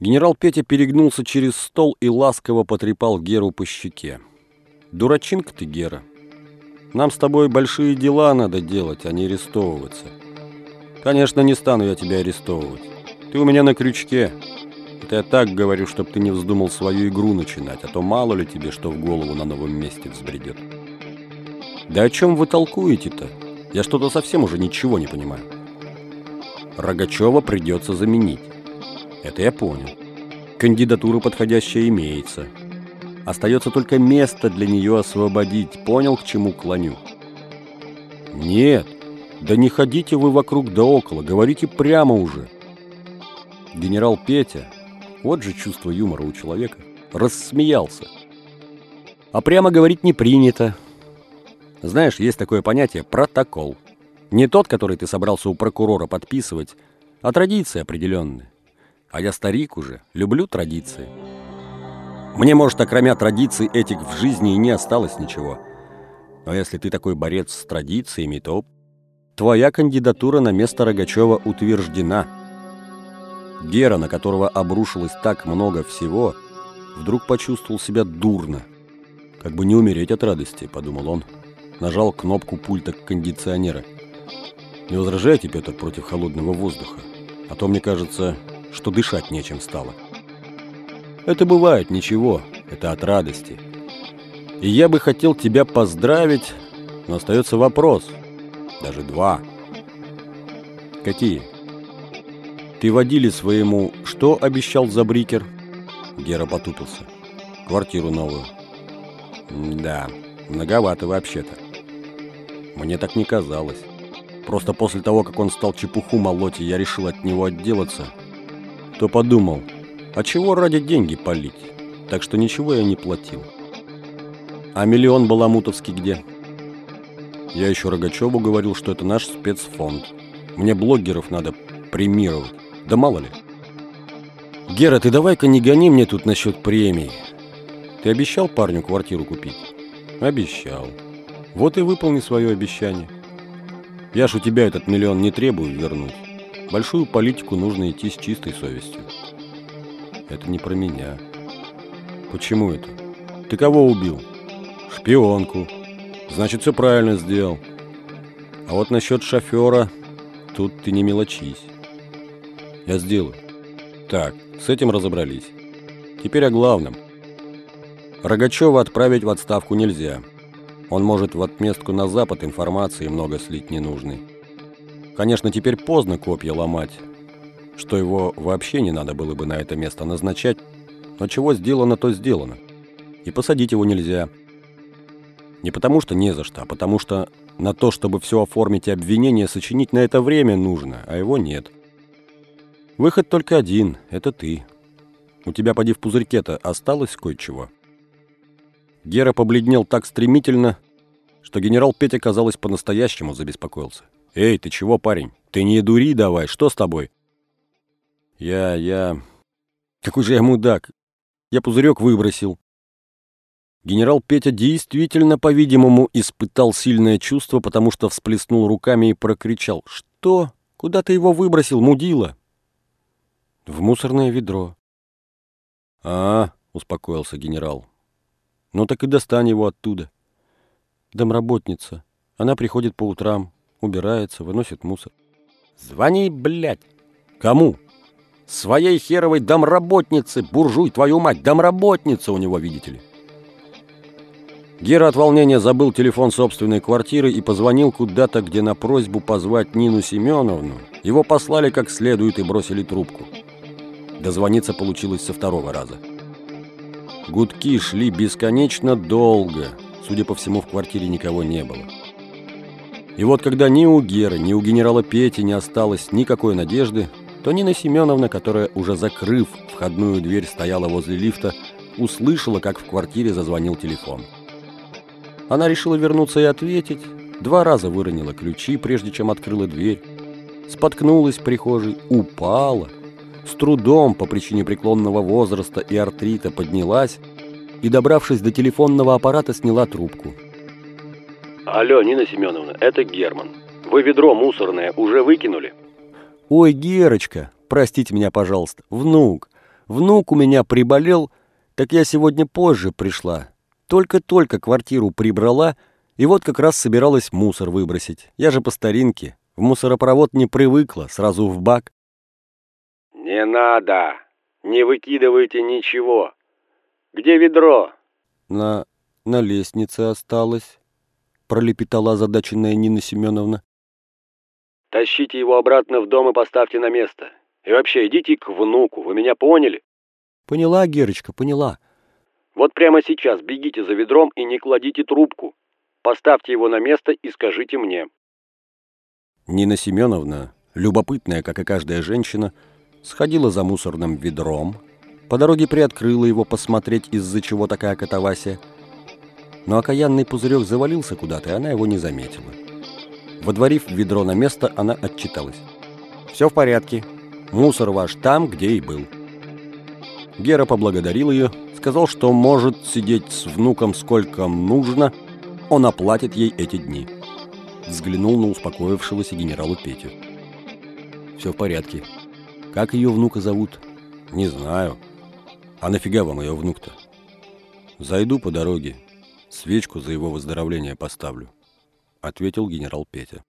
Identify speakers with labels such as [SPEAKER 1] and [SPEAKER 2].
[SPEAKER 1] Генерал Петя перегнулся через стол и ласково потрепал Геру по щеке. «Дурачинка ты, Гера. Нам с тобой большие дела надо делать, а не арестовываться. Конечно, не стану я тебя арестовывать. Ты у меня на крючке. Это я так говорю, чтобы ты не вздумал свою игру начинать, а то мало ли тебе, что в голову на новом месте взбредет». «Да о чем вы толкуете-то? Я что-то совсем уже ничего не понимаю». Рогачева придется заменить. Это я понял. Кандидатура подходящая имеется. Остается только место для нее освободить. Понял, к чему клоню? Нет, да не ходите вы вокруг да около, говорите прямо уже. Генерал Петя, вот же чувство юмора у человека, рассмеялся. А прямо говорить не принято. Знаешь, есть такое понятие «протокол». Не тот, который ты собрался у прокурора подписывать, а традиции определенные. А я старик уже, люблю традиции. Мне, может, окромя традиций этих в жизни и не осталось ничего. Но если ты такой борец с традициями, то твоя кандидатура на место Рогачева утверждена. Гера, на которого обрушилось так много всего, вдруг почувствовал себя дурно. Как бы не умереть от радости, подумал он. Нажал кнопку пульта кондиционера. Не возражайте, Петр, против холодного воздуха. А то, мне кажется, что дышать нечем стало. Это бывает, ничего, это от радости. И я бы хотел тебя поздравить, но остается вопрос, даже два. Какие? Ты водили своему, что обещал за брикер? Гера потупился. Квартиру новую. Да, многовато вообще-то. Мне так не казалось. Просто после того, как он стал чепуху молоть, я решил от него отделаться, то подумал, а чего ради деньги палить? Так что ничего я не платил. А миллион Баламутовский где? Я еще Рогачеву говорил, что это наш спецфонд. Мне блогеров надо премировать. Да мало ли. Гера, ты давай-ка не гони мне тут насчет премии. Ты обещал парню квартиру купить? Обещал. Вот и выполни свое обещание. Я ж у тебя этот миллион не требую вернуть. Большую политику нужно идти с чистой совестью. Это не про меня. Почему это? Ты кого убил? Шпионку. Значит, все правильно сделал. А вот насчет шофера, тут ты не мелочись. Я сделаю. Так, с этим разобрались. Теперь о главном. Рогачева отправить в отставку нельзя. Он может в отместку на Запад информации много слить ненужной. Конечно, теперь поздно копья ломать, что его вообще не надо было бы на это место назначать, но чего сделано, то сделано. И посадить его нельзя. Не потому что не за что, а потому что на то, чтобы все оформить и обвинение сочинить на это время нужно, а его нет. Выход только один – это ты. У тебя, поди в пузырьке-то, осталось кое-чего. Гера побледнел так стремительно, что генерал Петя, казалось, по-настоящему забеспокоился. «Эй, ты чего, парень? Ты не дури давай, что с тобой?» «Я... я... Какой же я мудак! Я пузырек выбросил!» Генерал Петя действительно, по-видимому, испытал сильное чувство, потому что всплеснул руками и прокричал. «Что? Куда ты его выбросил, мудила?» «В мусорное ведро». «А, — успокоился генерал, — ну так и достань его оттуда. Домработница. Она приходит по утрам, убирается, выносит мусор. Звони, блядь. Кому? Своей херовой домработнице, буржуй, твою мать, домработница у него, видите ли. Гера от волнения забыл телефон собственной квартиры и позвонил куда-то, где на просьбу позвать Нину Семеновну его послали как следует и бросили трубку. Дозвониться получилось со второго раза. Гудки шли бесконечно долго. Судя по всему, в квартире никого не было. И вот когда ни у Геры, ни у генерала Пети не осталось никакой надежды, то Нина Семеновна, которая, уже закрыв входную дверь, стояла возле лифта, услышала, как в квартире зазвонил телефон. Она решила вернуться и ответить, два раза выронила ключи, прежде чем открыла дверь, споткнулась в прихожей, упала, с трудом по причине преклонного возраста и артрита поднялась и, добравшись до телефонного аппарата, сняла трубку –
[SPEAKER 2] Алло, Нина Семеновна, это Герман. Вы ведро мусорное уже выкинули?
[SPEAKER 1] Ой, Герочка, простите меня, пожалуйста, внук. Внук у меня приболел, так я сегодня позже пришла. Только-только квартиру прибрала, и вот как раз собиралась мусор выбросить. Я же по старинке, в мусоропровод не привыкла, сразу в бак.
[SPEAKER 2] Не надо! Не выкидывайте ничего! Где ведро?
[SPEAKER 1] На... на лестнице осталось, пролепетала озадаченная Нина Семеновна.
[SPEAKER 2] Тащите его обратно в дом и поставьте на место. И вообще, идите к внуку, вы меня поняли?
[SPEAKER 1] Поняла, Герочка, поняла.
[SPEAKER 2] Вот прямо сейчас бегите за ведром и не кладите трубку. Поставьте его на место и скажите мне.
[SPEAKER 1] Нина Семеновна, любопытная, как и каждая женщина, сходила за мусорным ведром, по дороге приоткрыла его посмотреть, из-за чего такая катавасия. Но окаянный пузырек завалился куда-то, и она его не заметила. Водворив ведро на место, она отчиталась. «Все в порядке. Мусор ваш там, где и был». Гера поблагодарил ее, сказал, что может сидеть с внуком сколько нужно, он оплатит ей эти дни. Взглянул на успокоившегося генералу Петю. «Все в порядке. Как ее внука зовут?» «Не знаю. А нафига вам ее внук-то?» «Зайду по дороге. Свечку за его выздоровление поставлю», — ответил генерал Петя.